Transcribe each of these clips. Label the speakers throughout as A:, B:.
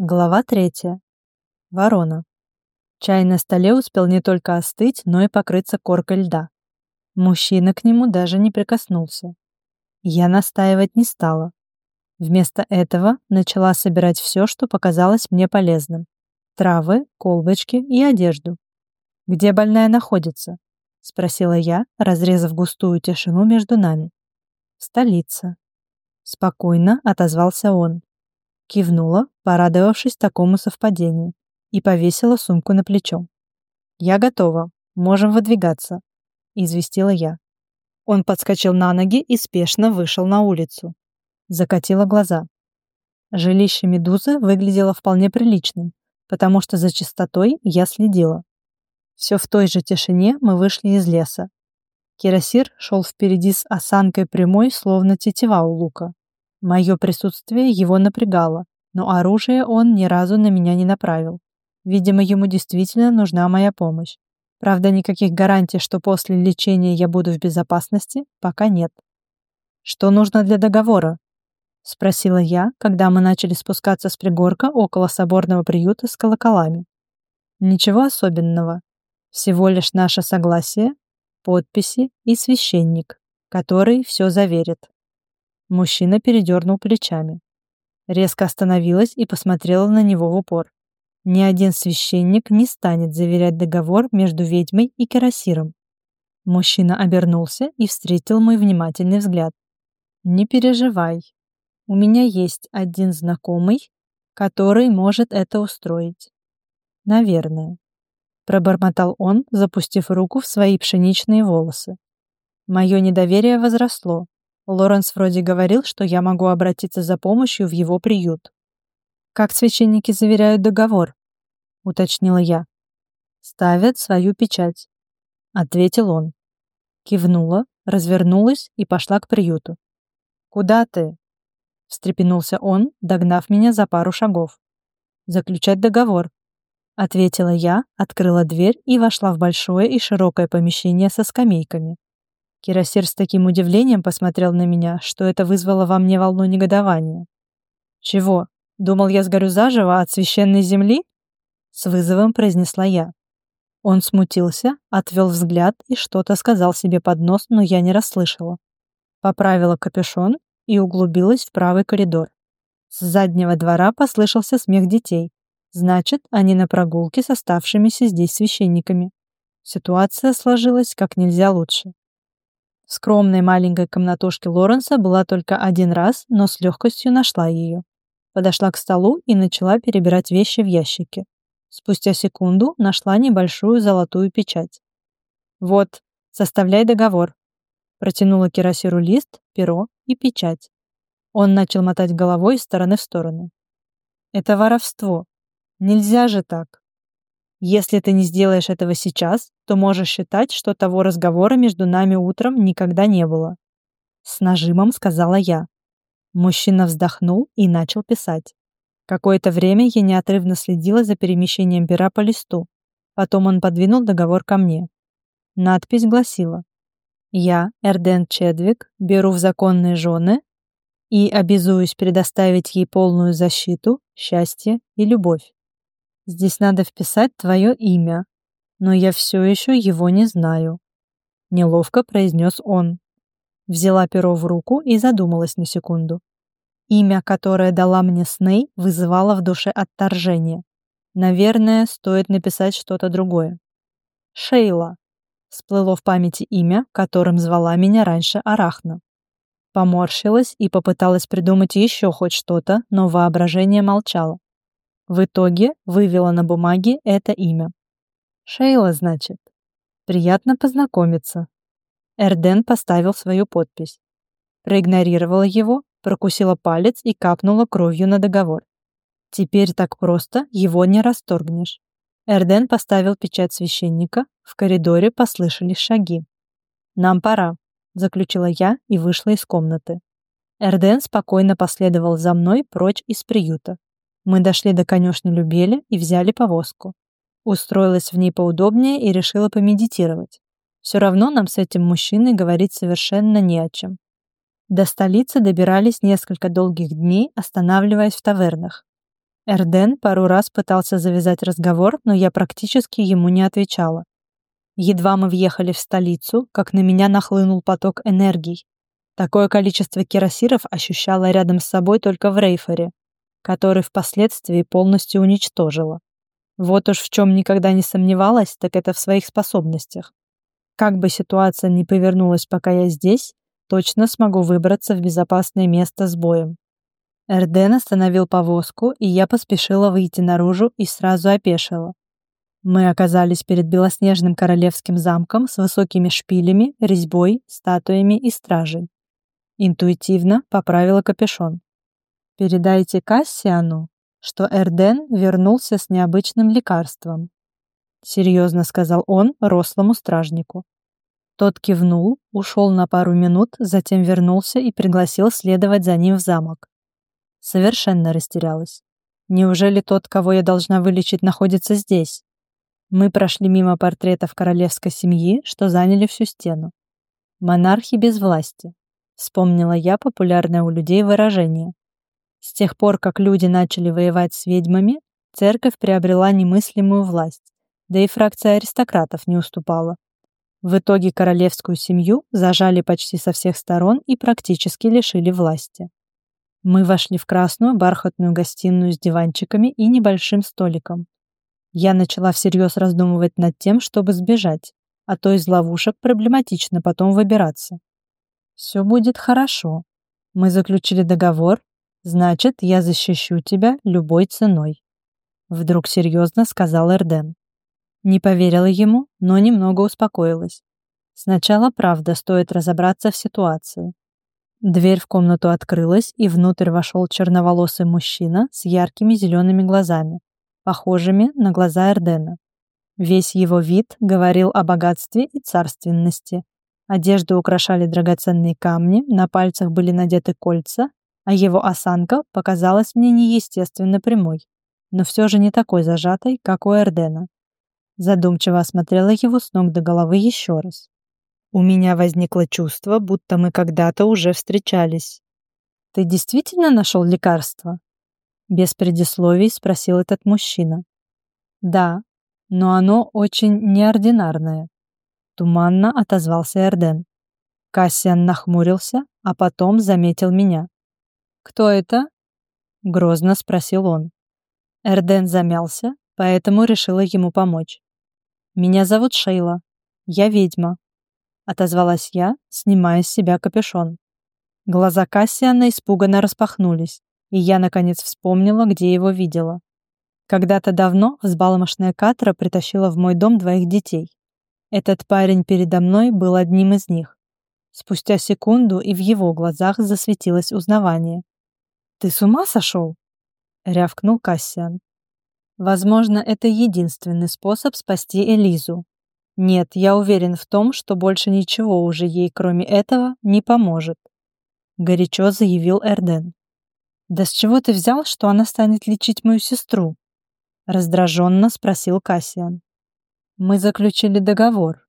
A: Глава третья. Ворона. Чай на столе успел не только остыть, но и покрыться коркой льда. Мужчина к нему даже не прикоснулся. Я настаивать не стала. Вместо этого начала собирать все, что показалось мне полезным. Травы, колбочки и одежду. «Где больная находится?» — спросила я, разрезав густую тишину между нами. «Столица». Спокойно отозвался он. Кивнула, порадовавшись такому совпадению, и повесила сумку на плечо. «Я готова. Можем выдвигаться», — известила я. Он подскочил на ноги и спешно вышел на улицу. Закатила глаза. Жилище Медузы выглядело вполне приличным, потому что за чистотой я следила. Все в той же тишине мы вышли из леса. Кирасир шел впереди с осанкой прямой, словно тетива у лука. Мое присутствие его напрягало, но оружие он ни разу на меня не направил. Видимо, ему действительно нужна моя помощь. Правда, никаких гарантий, что после лечения я буду в безопасности, пока нет. «Что нужно для договора?» — спросила я, когда мы начали спускаться с пригорка около соборного приюта с колоколами. «Ничего особенного. Всего лишь наше согласие, подписи и священник, который все заверит». Мужчина передернул плечами. Резко остановилась и посмотрела на него в упор. Ни один священник не станет заверять договор между ведьмой и Керасиром. Мужчина обернулся и встретил мой внимательный взгляд. «Не переживай. У меня есть один знакомый, который может это устроить. Наверное», — пробормотал он, запустив руку в свои пшеничные волосы. Мое недоверие возросло. Лоренс вроде говорил, что я могу обратиться за помощью в его приют. «Как священники заверяют договор?» — уточнила я. «Ставят свою печать», — ответил он. Кивнула, развернулась и пошла к приюту. «Куда ты?» — встрепенулся он, догнав меня за пару шагов. «Заключать договор», — ответила я, открыла дверь и вошла в большое и широкое помещение со скамейками. Кирасир с таким удивлением посмотрел на меня, что это вызвало во мне волну негодования. «Чего? Думал, я сгорю заживо от священной земли?» С вызовом произнесла я. Он смутился, отвел взгляд и что-то сказал себе под нос, но я не расслышала. Поправила капюшон и углубилась в правый коридор. С заднего двора послышался смех детей. Значит, они на прогулке с оставшимися здесь священниками. Ситуация сложилась как нельзя лучше. В скромной маленькой комнатушке Лоренса была только один раз, но с легкостью нашла ее. Подошла к столу и начала перебирать вещи в ящике. Спустя секунду нашла небольшую золотую печать. «Вот, составляй договор». Протянула Кирасиру лист, перо и печать. Он начал мотать головой из стороны в сторону. «Это воровство. Нельзя же так. Если ты не сделаешь этого сейчас, то можешь считать, что того разговора между нами утром никогда не было. С нажимом сказала я. Мужчина вздохнул и начал писать. Какое-то время я неотрывно следила за перемещением пера по листу. Потом он подвинул договор ко мне. Надпись гласила «Я, Эрден Чедвик, беру в законные жены и обязуюсь предоставить ей полную защиту, счастье и любовь. Здесь надо вписать твое имя, но я все еще его не знаю», — неловко произнес он. Взяла перо в руку и задумалась на секунду. Имя, которое дала мне Сней, вызывало в душе отторжение. Наверное, стоит написать что-то другое. Шейла. Всплыло в памяти имя, которым звала меня раньше Арахна. Поморщилась и попыталась придумать еще хоть что-то, но воображение молчало. В итоге вывела на бумаге это имя. Шейла, значит. Приятно познакомиться. Эрден поставил свою подпись. Проигнорировала его, прокусила палец и капнула кровью на договор. Теперь так просто его не расторгнешь. Эрден поставил печать священника, в коридоре послышались шаги. «Нам пора», — заключила я и вышла из комнаты. Эрден спокойно последовал за мной прочь из приюта. Мы дошли до конюшни Любеля и взяли повозку. Устроилась в ней поудобнее и решила помедитировать. Все равно нам с этим мужчиной говорить совершенно не о чем. До столицы добирались несколько долгих дней, останавливаясь в тавернах. Эрден пару раз пытался завязать разговор, но я практически ему не отвечала. Едва мы въехали в столицу, как на меня нахлынул поток энергий. Такое количество кирасиров ощущала рядом с собой только в Рейфоре, который впоследствии полностью уничтожила. Вот уж в чем никогда не сомневалась, так это в своих способностях. Как бы ситуация ни повернулась, пока я здесь, точно смогу выбраться в безопасное место с боем. Эрден остановил повозку, и я поспешила выйти наружу и сразу опешила. Мы оказались перед белоснежным королевским замком с высокими шпилями, резьбой, статуями и стражей. Интуитивно поправила капюшон. «Передайте Кассиану, что Эрден вернулся с необычным лекарством», серьезно сказал он рослому стражнику. Тот кивнул, ушел на пару минут, затем вернулся и пригласил следовать за ним в замок. Совершенно растерялась. Неужели тот, кого я должна вылечить, находится здесь? Мы прошли мимо портретов королевской семьи, что заняли всю стену. Монархи без власти. Вспомнила я популярное у людей выражение. С тех пор, как люди начали воевать с ведьмами, церковь приобрела немыслимую власть, да и фракция аристократов не уступала. В итоге королевскую семью зажали почти со всех сторон и практически лишили власти. Мы вошли в красную бархатную гостиную с диванчиками и небольшим столиком. Я начала всерьез раздумывать над тем, чтобы сбежать, а то из ловушек проблематично потом выбираться. Все будет хорошо. Мы заключили договор, значит, я защищу тебя любой ценой. Вдруг серьезно сказал Эрден. Не поверила ему, но немного успокоилась. Сначала, правда, стоит разобраться в ситуации. Дверь в комнату открылась, и внутрь вошел черноволосый мужчина с яркими зелеными глазами, похожими на глаза Эрдена. Весь его вид говорил о богатстве и царственности, Одежду украшали драгоценные камни, на пальцах были надеты кольца, а его осанка показалась мне неестественно прямой, но все же не такой зажатой, как у Эрдена. Задумчиво осмотрела его с ног до головы еще раз. У меня возникло чувство, будто мы когда-то уже встречались. «Ты действительно нашел лекарство?» Без предисловий спросил этот мужчина. «Да, но оно очень неординарное. Туманно отозвался Эрден. Кассиан нахмурился, а потом заметил меня. «Кто это?» — грозно спросил он. Эрден замялся, поэтому решила ему помочь. «Меня зовут Шейла. Я ведьма», — отозвалась я, снимая с себя капюшон. Глаза Кассиана испуганно распахнулись, и я, наконец, вспомнила, где его видела. Когда-то давно взбаломошная Катра притащила в мой дом двоих детей. Этот парень передо мной был одним из них. Спустя секунду и в его глазах засветилось узнавание. «Ты с ума сошел?» — рявкнул Кассиан. «Возможно, это единственный способ спасти Элизу. Нет, я уверен в том, что больше ничего уже ей, кроме этого, не поможет», — горячо заявил Эрден. «Да с чего ты взял, что она станет лечить мою сестру?» — раздраженно спросил Кассиан. Мы заключили договор.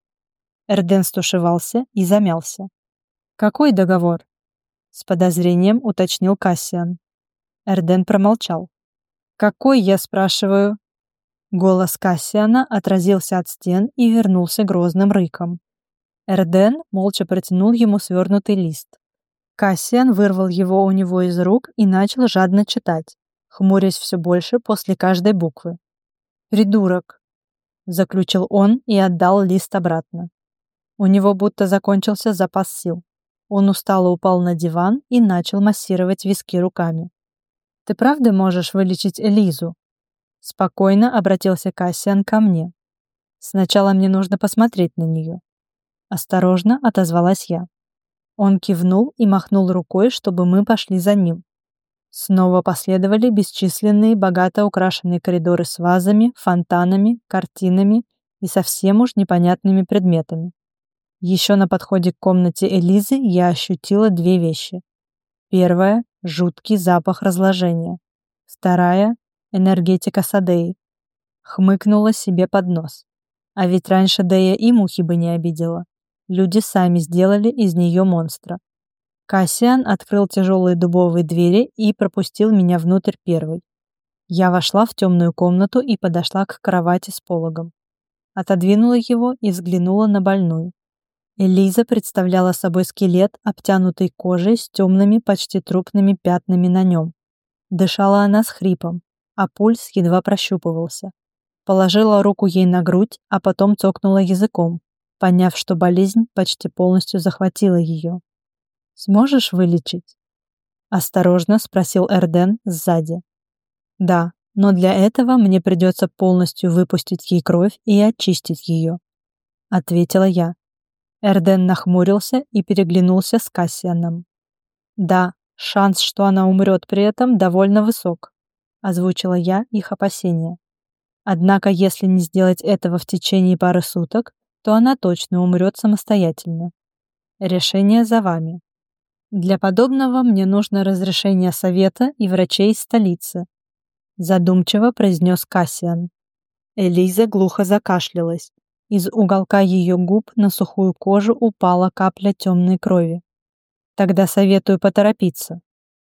A: Эрден стушевался и замялся. Какой договор? С подозрением уточнил Кассиан. Эрден промолчал. Какой, я спрашиваю? Голос Кассиана отразился от стен и вернулся грозным рыком. Эрден молча протянул ему свернутый лист. Кассиан вырвал его у него из рук и начал жадно читать, хмурясь все больше после каждой буквы. «Придурок! заключил он и отдал лист обратно. У него будто закончился запас сил. Он устало упал на диван и начал массировать виски руками. «Ты правда можешь вылечить Элизу?» Спокойно обратился Кассиан ко мне. «Сначала мне нужно посмотреть на нее». Осторожно отозвалась я. Он кивнул и махнул рукой, чтобы мы пошли за ним. Снова последовали бесчисленные богато украшенные коридоры с вазами, фонтанами, картинами и совсем уж непонятными предметами. Еще на подходе к комнате Элизы я ощутила две вещи. Первая — жуткий запах разложения. Вторая — энергетика Садеи. Хмыкнула себе под нос. А ведь раньше Дея и мухи бы не обидела. Люди сами сделали из нее монстра. Кассиан открыл тяжелые дубовые двери и пропустил меня внутрь первый. Я вошла в темную комнату и подошла к кровати с пологом. Отодвинула его и взглянула на больную. Элиза представляла собой скелет, обтянутый кожей с темными, почти трупными пятнами на нем. Дышала она с хрипом, а пульс едва прощупывался. Положила руку ей на грудь, а потом цокнула языком, поняв, что болезнь почти полностью захватила ее. «Сможешь вылечить?» Осторожно спросил Эрден сзади. Да, но для этого мне придется полностью выпустить ей кровь и очистить ее, ответила я. Эрден нахмурился и переглянулся с Кассианом. Да, шанс, что она умрет при этом, довольно высок, озвучила я их опасения. Однако, если не сделать этого в течение пары суток, то она точно умрет самостоятельно. Решение за вами. Для подобного мне нужно разрешение совета и врачей столицы, задумчиво произнес Кассиан. Элиза глухо закашлялась. Из уголка ее губ на сухую кожу упала капля темной крови. Тогда советую поторопиться.